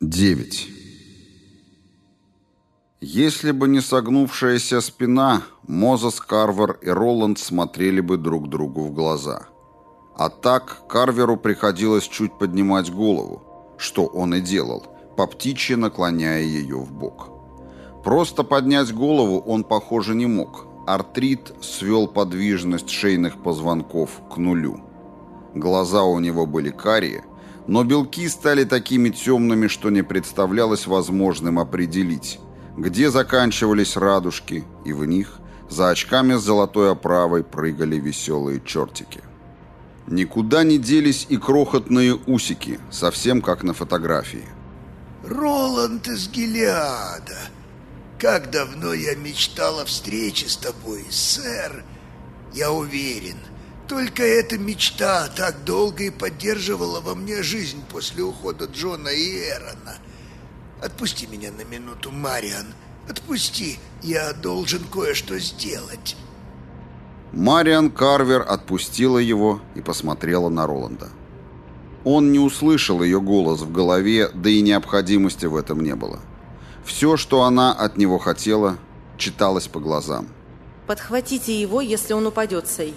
9. Если бы не согнувшаяся спина, Мозес Карвер и Роланд смотрели бы друг другу в глаза. А так Карверу приходилось чуть поднимать голову, что он и делал, по птичьи наклоняя ее в бок. Просто поднять голову он, похоже, не мог. Артрит свел подвижность шейных позвонков к нулю. Глаза у него были карие, но белки стали такими темными, что не представлялось возможным определить, где заканчивались радужки, и в них, за очками с золотой оправой, прыгали веселые чертики. Никуда не делись и крохотные усики, совсем как на фотографии. «Роланд из Гелиада, как давно я мечтал о встрече с тобой, сэр. Я уверен, только эта мечта так долго и поддерживала во мне жизнь после ухода Джона и Эрона. Отпусти меня на минуту, Мариан. Отпусти, я должен кое-что сделать. Мариан Карвер отпустила его и посмотрела на Роланда. Он не услышал ее голос в голове, да и необходимости в этом не было. Все, что она от него хотела, читалось по глазам. «Подхватите его, если он упадет, Сей»,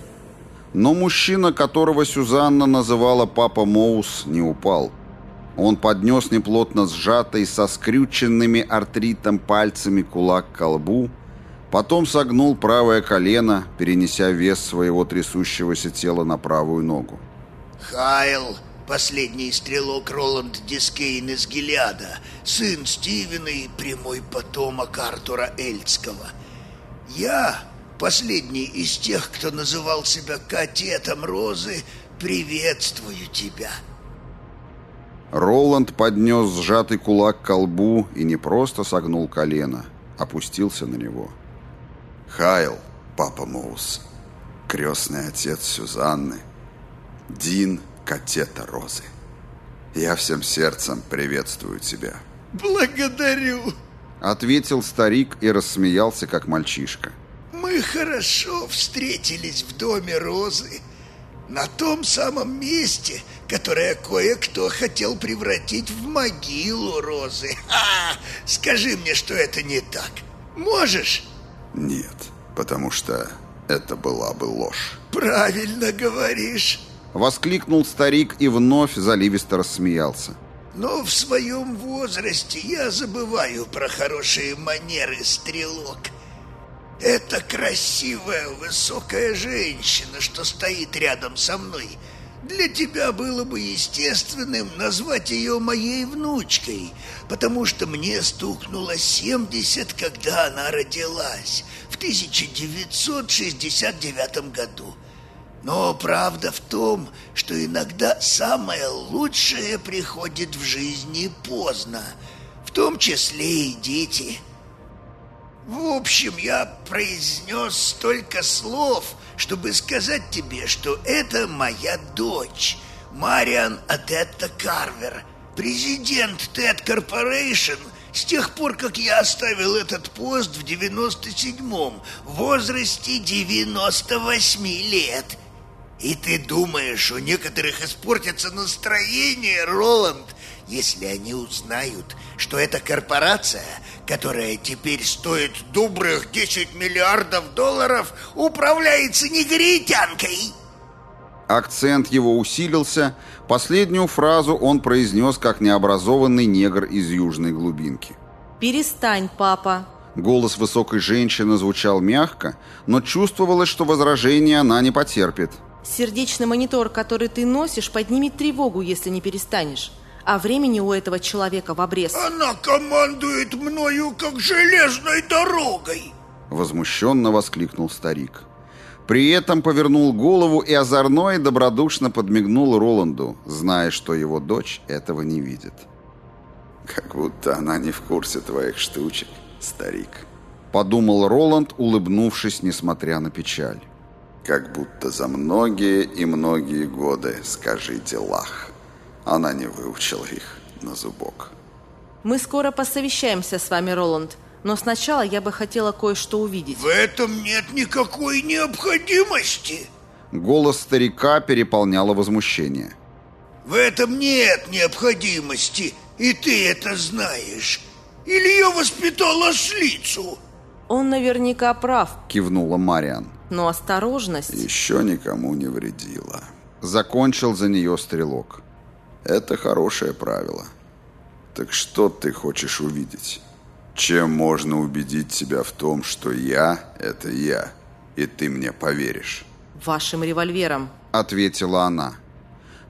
но мужчина, которого Сюзанна называла папа Моуз, не упал. Он поднес неплотно сжатый, со скрюченными артритом пальцами кулак ко лбу, потом согнул правое колено, перенеся вес своего трясущегося тела на правую ногу. «Хайл, последний стрелок Роланд Дискейн из Гилеада, сын Стивена и прямой потомок Артура Эльцкого. Я последний из тех, кто называл себя катетом Розы, приветствую тебя. Роланд поднес сжатый кулак к колбу и не просто согнул колено, опустился на него. Хайл, папа Моус, крестный отец Сюзанны, Дин, катета Розы. Я всем сердцем приветствую тебя. Благодарю, ответил старик и рассмеялся, как мальчишка. Мы хорошо встретились в доме Розы, на том самом месте, которое кое-кто хотел превратить в могилу Розы. А, скажи мне, что это не так. Можешь? Нет, потому что это была бы ложь. Правильно говоришь. Воскликнул старик и вновь заливисто рассмеялся. Но в своем возрасте я забываю про хорошие манеры, стрелок. Это красивая высокая женщина, что стоит рядом со мной. Для тебя было бы естественным назвать ее моей внучкой, потому что мне стукнуло 70, когда она родилась, в 1969 году. Но правда в том, что иногда самое лучшее приходит в жизни поздно, в том числе и дети – в общем, я произнес столько слов, чтобы сказать тебе, что это моя дочь, Мариан Адетта Карвер, президент TED Corporation с тех пор, как я оставил этот пост в 97-м, в возрасте 98 лет. И ты думаешь, у некоторых испортится настроение, Роланд, если они узнают, что эта корпорация – которая теперь стоит добрых 10 миллиардов долларов, управляется негритянкой. Акцент его усилился. Последнюю фразу он произнес как необразованный негр из южной глубинки. «Перестань, папа!» Голос высокой женщины звучал мягко, но чувствовалось, что возражения она не потерпит. «Сердечный монитор, который ты носишь, поднимет тревогу, если не перестанешь а времени у этого человека в обрез. Она командует мною, как железной дорогой!» Возмущенно воскликнул старик. При этом повернул голову и озорно и добродушно подмигнул Роланду, зная, что его дочь этого не видит. «Как будто она не в курсе твоих штучек, старик», — подумал Роланд, улыбнувшись, несмотря на печаль. «Как будто за многие и многие годы скажите лах». Она не выучила их на зубок. Мы скоро посовещаемся с вами, Роланд. Но сначала я бы хотела кое-что увидеть. В этом нет никакой необходимости. Голос старика переполняло возмущение. В этом нет необходимости. И ты это знаешь? Или ее воспитала ослицу? Он наверняка прав, кивнула Мариан. Но осторожность... Еще никому не вредила. Закончил за нее стрелок. Это хорошее правило. Так что ты хочешь увидеть? Чем можно убедить тебя в том, что я – это я, и ты мне поверишь? Вашим револьвером, ответила она.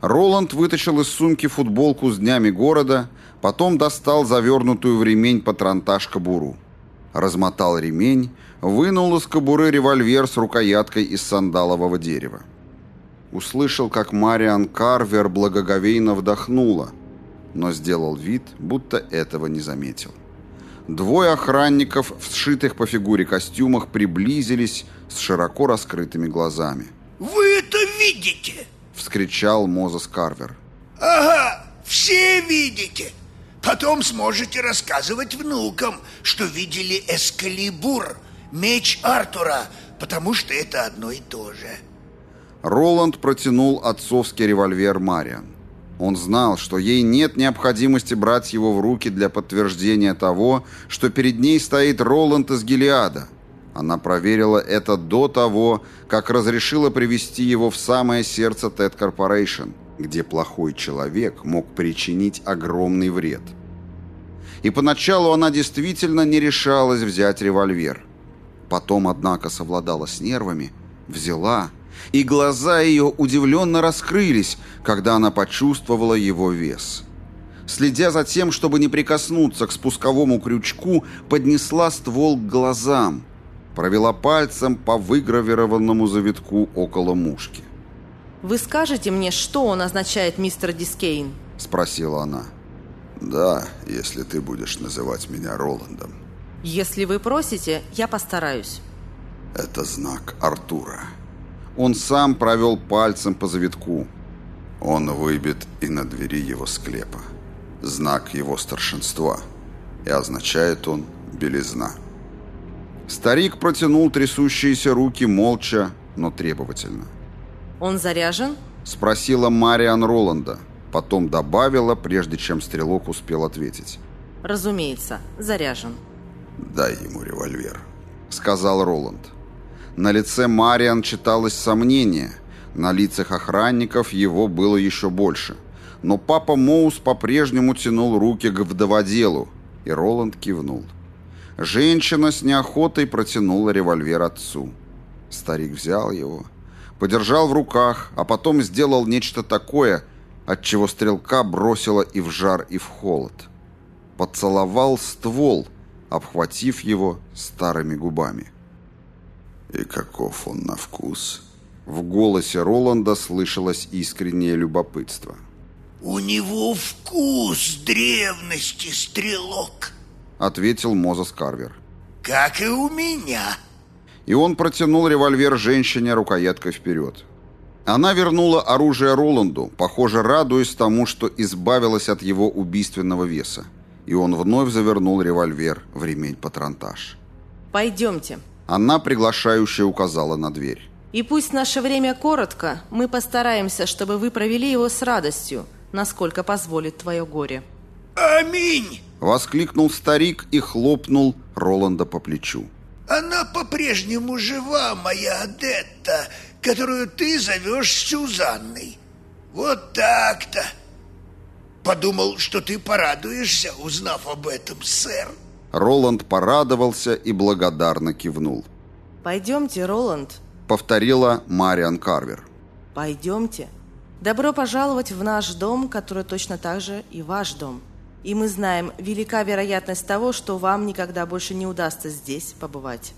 Роланд вытащил из сумки футболку с днями города, потом достал завернутую в ремень патронтаж кобуру. Размотал ремень, вынул из кобуры револьвер с рукояткой из сандалового дерева. Услышал, как Мариан Карвер благоговейно вдохнула, но сделал вид, будто этого не заметил. Двое охранников в сшитых по фигуре костюмах приблизились с широко раскрытыми глазами. «Вы это видите?» — вскричал Мозес Карвер. «Ага, все видите. Потом сможете рассказывать внукам, что видели Эскалибур, меч Артура, потому что это одно и то же». Роланд протянул отцовский револьвер Мариан. Он знал, что ей нет необходимости брать его в руки для подтверждения того, что перед ней стоит Роланд из Гилеада. Она проверила это до того, как разрешила привести его в самое сердце Тет Корпорейшн, где плохой человек мог причинить огромный вред. И поначалу она действительно не решалась взять револьвер. Потом, однако, совладала с нервами, взяла и глаза ее удивленно раскрылись, когда она почувствовала его вес. Следя за тем, чтобы не прикоснуться к спусковому крючку, поднесла ствол к глазам, провела пальцем по выгравированному завитку около мушки. «Вы скажете мне, что он означает, мистер Дискейн?» – спросила она. «Да, если ты будешь называть меня Роландом». «Если вы просите, я постараюсь». «Это знак Артура». Он сам провел пальцем по завитку. Он выбит и на двери его склепа. Знак его старшинства. И означает он «белизна». Старик протянул трясущиеся руки молча, но требовательно. «Он заряжен?» – спросила Мариан Роланда. Потом добавила, прежде чем стрелок успел ответить. «Разумеется, заряжен». «Дай ему револьвер», – сказал Роланд. На лице Мариан читалось сомнение. На лицах охранников его было еще больше. Но папа Моус по-прежнему тянул руки к вдоводелу, и Роланд кивнул. Женщина с неохотой протянула револьвер отцу. Старик взял его, подержал в руках, а потом сделал нечто такое, от чего стрелка бросила и в жар, и в холод. Поцеловал ствол, обхватив его старыми губами. «И каков он на вкус?» В голосе Роланда слышалось искреннее любопытство. «У него вкус древности, стрелок», — ответил Мозес Карвер. «Как и у меня». И он протянул револьвер женщине рукояткой вперед. Она вернула оружие Роланду, похоже, радуясь тому, что избавилась от его убийственного веса. И он вновь завернул револьвер в ремень патронтаж. «Пойдемте», она приглашающе указала на дверь. «И пусть наше время коротко, мы постараемся, чтобы вы провели его с радостью, насколько позволит твое горе». «Аминь!» — воскликнул старик и хлопнул Роланда по плечу. «Она по-прежнему жива, моя Адетта, которую ты зовешь Сюзанной. Вот так-то!» Подумал, что ты порадуешься, узнав об этом, сэр. Роланд порадовался и благодарно кивнул. «Пойдемте, Роланд», — повторила Мариан Карвер. «Пойдемте. Добро пожаловать в наш дом, который точно так же и ваш дом. И мы знаем, велика вероятность того, что вам никогда больше не удастся здесь побывать».